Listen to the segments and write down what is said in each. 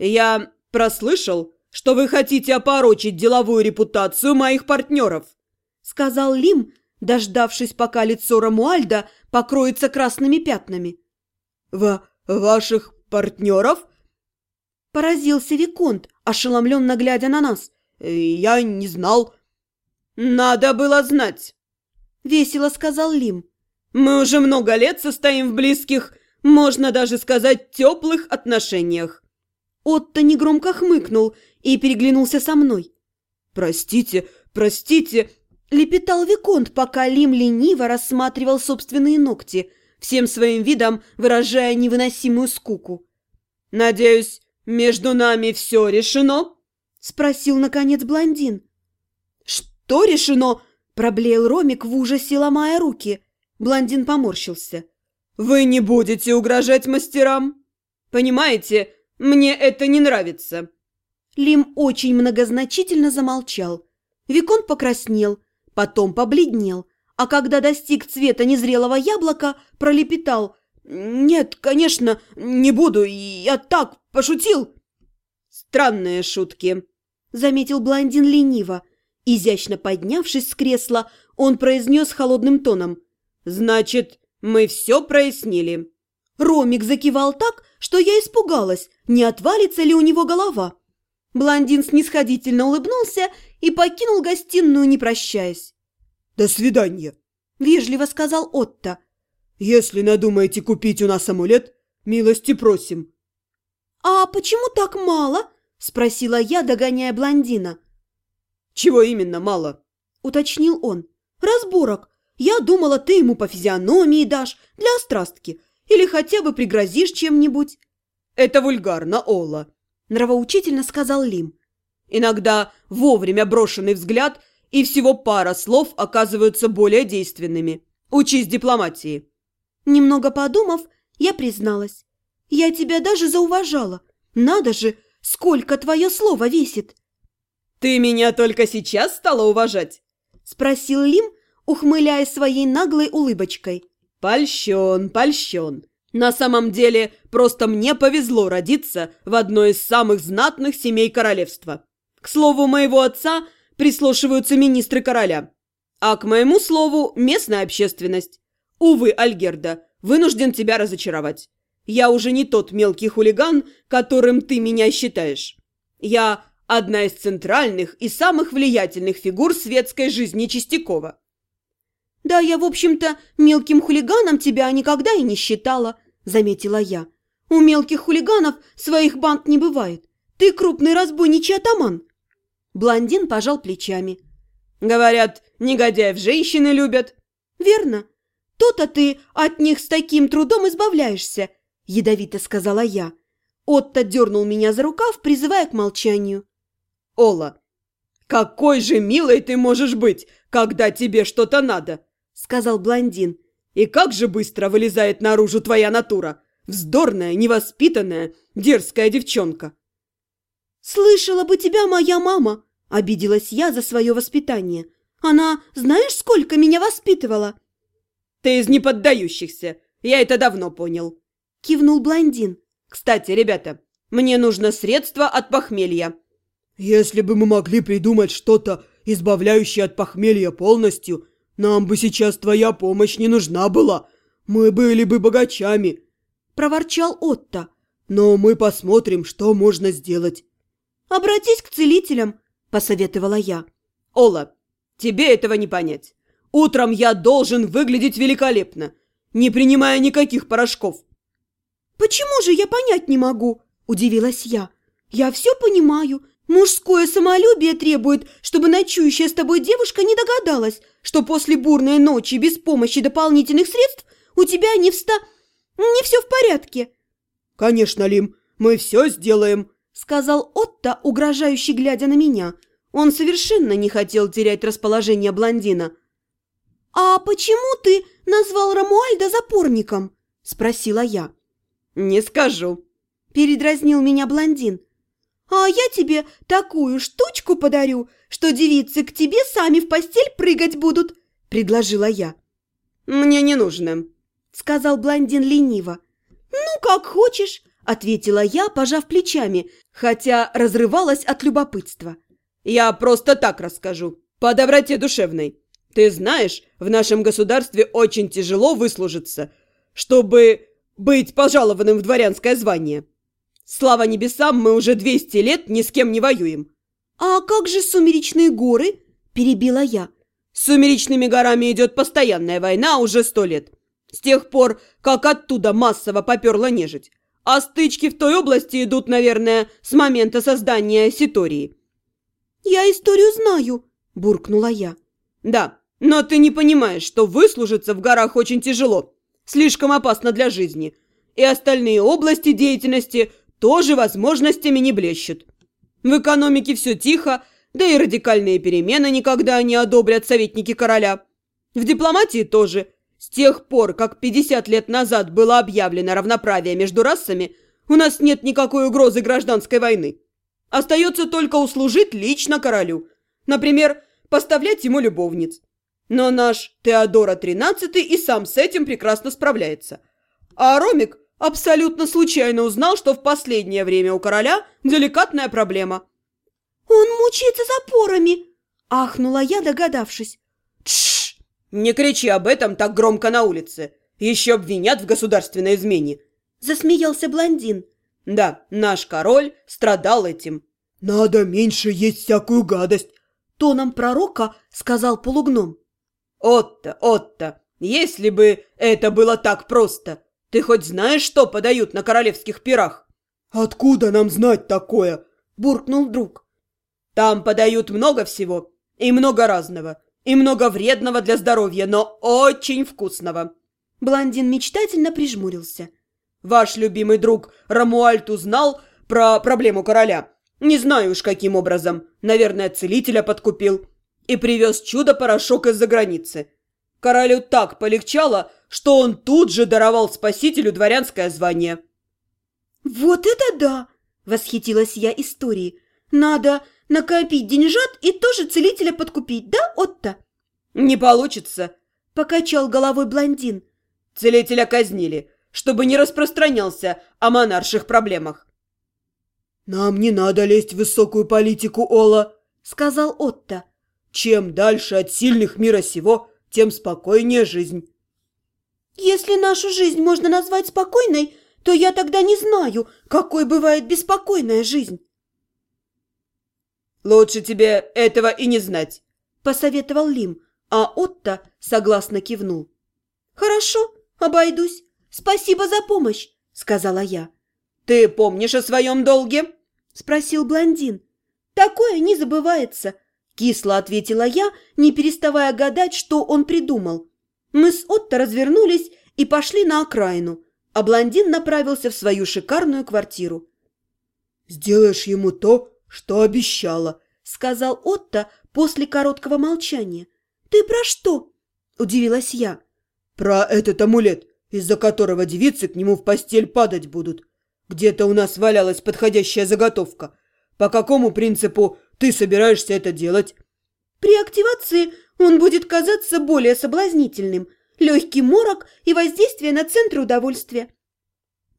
«Я прослышал, что вы хотите опорочить деловую репутацию моих партнеров», сказал Лим, дождавшись, пока лицо Рамуальда покроется красными пятнами. «В ваших партнеров?» Поразился Виконт, ошеломленно глядя на нас. «Я не знал». «Надо было знать», — весело сказал Лим. «Мы уже много лет состоим в близких, можно даже сказать, теплых отношениях». Отто негромко хмыкнул и переглянулся со мной. «Простите, простите», — лепетал Виконт, пока Лим лениво рассматривал собственные ногти, всем своим видом выражая невыносимую скуку. «Надеюсь, между нами все решено?» — спросил, наконец, блондин. «Что решено?» – проблеял Ромик в ужасе, ломая руки. Блондин поморщился. «Вы не будете угрожать мастерам? Понимаете, мне это не нравится». Лим очень многозначительно замолчал. Викон покраснел, потом побледнел, а когда достиг цвета незрелого яблока, пролепетал. «Нет, конечно, не буду, я так пошутил». «Странные шутки», — заметил блондин лениво. Изящно поднявшись с кресла, он произнес холодным тоном. «Значит, мы все прояснили». Ромик закивал так, что я испугалась, не отвалится ли у него голова. Блондин снисходительно улыбнулся и покинул гостиную, не прощаясь. «До свидания», – вежливо сказал Отто. «Если надумаете купить у нас амулет, милости просим». «А почему так мало?» – спросила я, догоняя блондина. «Чего именно мало?» – уточнил он. «Разборок. Я думала, ты ему по физиономии дашь, для острастки. Или хотя бы пригрозишь чем-нибудь». «Это вульгарно, Ола», – нравоучительно сказал Лим. «Иногда вовремя брошенный взгляд и всего пара слов оказываются более действенными. Учись дипломатии». Немного подумав, я призналась. «Я тебя даже зауважала. Надо же, сколько твое слово весит!» «Ты меня только сейчас стала уважать?» – спросил Лим, ухмыляя своей наглой улыбочкой. «Польщен, польщен. На самом деле, просто мне повезло родиться в одной из самых знатных семей королевства. К слову, моего отца прислушиваются министры короля, а к моему слову – местная общественность. Увы, Альгерда, вынужден тебя разочаровать. Я уже не тот мелкий хулиган, которым ты меня считаешь. Я одна из центральных и самых влиятельных фигур светской жизни Чистякова. «Да, я, в общем-то, мелким хулиганом тебя никогда и не считала», – заметила я. «У мелких хулиганов своих банд не бывает. Ты крупный разбойничий атаман». Блондин пожал плечами. «Говорят, негодяев женщины любят». «Верно. То-то ты от них с таким трудом избавляешься», – ядовито сказала я. Отто дернул меня за рукав, призывая к молчанию. Ола, какой же милой ты можешь быть, когда тебе что-то надо!» – сказал блондин. «И как же быстро вылезает наружу твоя натура! Вздорная, невоспитанная, дерзкая девчонка!» «Слышала бы тебя моя мама!» – обиделась я за свое воспитание. «Она знаешь, сколько меня воспитывала?» «Ты из неподдающихся, я это давно понял!» – кивнул блондин. «Кстати, ребята, мне нужно средство от похмелья. «Если бы мы могли придумать что-то, избавляющее от похмелья полностью, нам бы сейчас твоя помощь не нужна была. Мы были бы богачами», – проворчал Отто. «Но мы посмотрим, что можно сделать». «Обратись к целителям», – посоветовала я. «Ола, тебе этого не понять. Утром я должен выглядеть великолепно, не принимая никаких порошков». «Почему же я понять не могу?» – удивилась я. «Я все понимаю, Мужское самолюбие требует, чтобы ночующая с тобой девушка не догадалась, что после бурной ночи без помощи дополнительных средств у тебя не вста... не все в порядке». «Конечно, Лим, мы все сделаем», — сказал Отто, угрожающий глядя на меня. Он совершенно не хотел терять расположение блондина. «А почему ты назвал Рамуальда запорником?» – спросила я. «Не скажу», – передразнил меня блондин. «А я тебе такую штучку подарю, что девицы к тебе сами в постель прыгать будут», – предложила я. «Мне не нужно», – сказал блондин лениво. «Ну, как хочешь, – ответила я, пожав плечами, хотя разрывалась от любопытства. «Я просто так расскажу, по доброте душевной. Ты знаешь, в нашем государстве очень тяжело выслужиться, чтобы быть пожалованным в дворянское звание. Слава небесам, мы уже 200 лет ни с кем не воюем». «А как же сумеречные горы?» – перебила я. «С сумеречными горами идет постоянная война уже сто лет. С тех пор, как оттуда массово поперла нежить. А стычки в той области идут, наверное, с момента создания Ситории». «Я историю знаю», – буркнула я. «Да, но ты не понимаешь, что выслужиться в горах очень тяжело, слишком опасно для жизни, и остальные области деятельности тоже возможностями не блещут. В экономике все тихо, да и радикальные перемены никогда не одобрят советники короля. В дипломатии тоже. С тех пор, как 50 лет назад было объявлено равноправие между расами, у нас нет никакой угрозы гражданской войны. Остается только услужить лично королю. Например, поставлять ему любовниц. Но наш Теодора XIII и сам с этим прекрасно справляется. А Ромик абсолютно случайно узнал, что в последнее время у короля деликатная проблема. «Он мучается запорами!» – ахнула я, догадавшись. «Тш! Не кричи об этом так громко на улице! Еще обвинят в государственной измене!» – засмеялся блондин. «Да, наш король страдал этим». «Надо меньше есть всякую гадость!» – тоном пророка сказал полугном. «Отто, Отто, если бы это было так просто!» Ты хоть знаешь, что подают на королевских пирах?» «Откуда нам знать такое?» – буркнул друг. «Там подают много всего, и много разного, и много вредного для здоровья, но очень вкусного». Блондин мечтательно прижмурился. «Ваш любимый друг Рамуальт узнал про проблему короля. Не знаю уж каким образом. Наверное, целителя подкупил. И привез чудо-порошок из-за границы. Королю так полегчало, что он тут же даровал спасителю дворянское звание. «Вот это да!» – восхитилась я историей. «Надо накопить деньжат и тоже целителя подкупить, да, Отто?» «Не получится», – покачал головой блондин. «Целителя казнили, чтобы не распространялся о монарших проблемах». «Нам не надо лезть в высокую политику, Ола», – сказал Отто. «Чем дальше от сильных мира сего, тем спокойнее жизнь». Если нашу жизнь можно назвать спокойной, то я тогда не знаю, какой бывает беспокойная жизнь. «Лучше тебе этого и не знать», – посоветовал Лим, а Отто согласно кивнул. «Хорошо, обойдусь. Спасибо за помощь», – сказала я. «Ты помнишь о своем долге?» – спросил блондин. «Такое не забывается», – кисло ответила я, не переставая гадать, что он придумал. Мы с Отто развернулись и пошли на окраину, а блондин направился в свою шикарную квартиру. «Сделаешь ему то, что обещала», — сказал Отто после короткого молчания. «Ты про что?» — удивилась я. «Про этот амулет, из-за которого девицы к нему в постель падать будут. Где-то у нас валялась подходящая заготовка. По какому принципу ты собираешься это делать?» «При активации он будет казаться более соблазнительным, легкий морок и воздействие на центр удовольствия.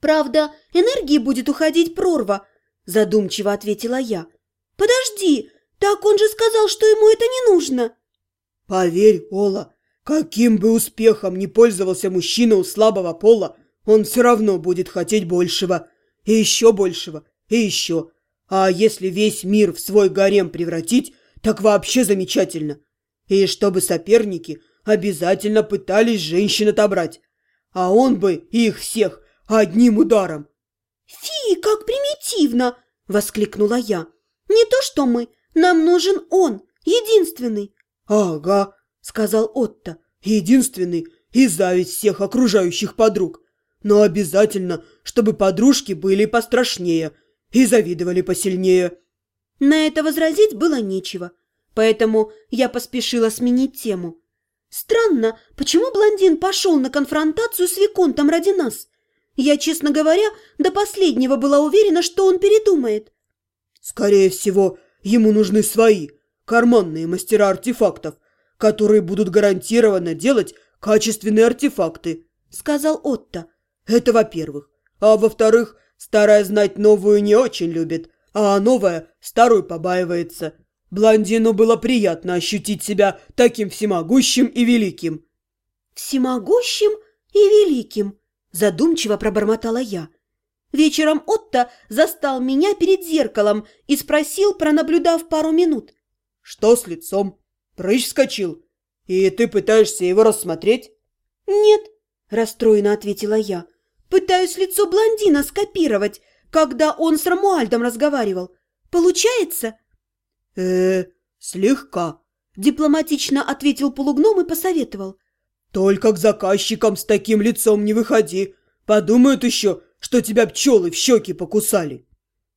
«Правда, энергии будет уходить прорва», – задумчиво ответила я. «Подожди, так он же сказал, что ему это не нужно». «Поверь, Ола, каким бы успехом ни пользовался мужчина у слабого пола, он все равно будет хотеть большего, и еще большего, и еще. А если весь мир в свой гарем превратить, так вообще замечательно и чтобы соперники обязательно пытались женщин отобрать, а он бы их всех одним ударом. «Фи, как примитивно!» – воскликнула я. «Не то что мы, нам нужен он, единственный». «Ага», – сказал Отто, – «единственный и зависть всех окружающих подруг. Но обязательно, чтобы подружки были пострашнее и завидовали посильнее». На это возразить было нечего – Поэтому я поспешила сменить тему. Странно, почему блондин пошел на конфронтацию с Виконтом ради нас? Я, честно говоря, до последнего была уверена, что он передумает. Скорее всего, ему нужны свои, карманные мастера артефактов, которые будут гарантированно делать качественные артефакты, сказал Отто. Это во-первых. А во-вторых, Старая знать новую не очень любит, а новая старую побаивается. Блондину было приятно ощутить себя таким всемогущим и великим. «Всемогущим и великим», – задумчиво пробормотала я. Вечером Отто застал меня перед зеркалом и спросил, пронаблюдав пару минут. «Что с лицом? Прыщ вскочил? И ты пытаешься его рассмотреть?» «Нет», – расстроенно ответила я. «Пытаюсь лицо блондина скопировать, когда он с Рамуальдом разговаривал. Получается?» э слегка», – дипломатично ответил полугном и посоветовал. «Только к заказчикам с таким лицом не выходи. Подумают еще, что тебя пчелы в щеки покусали».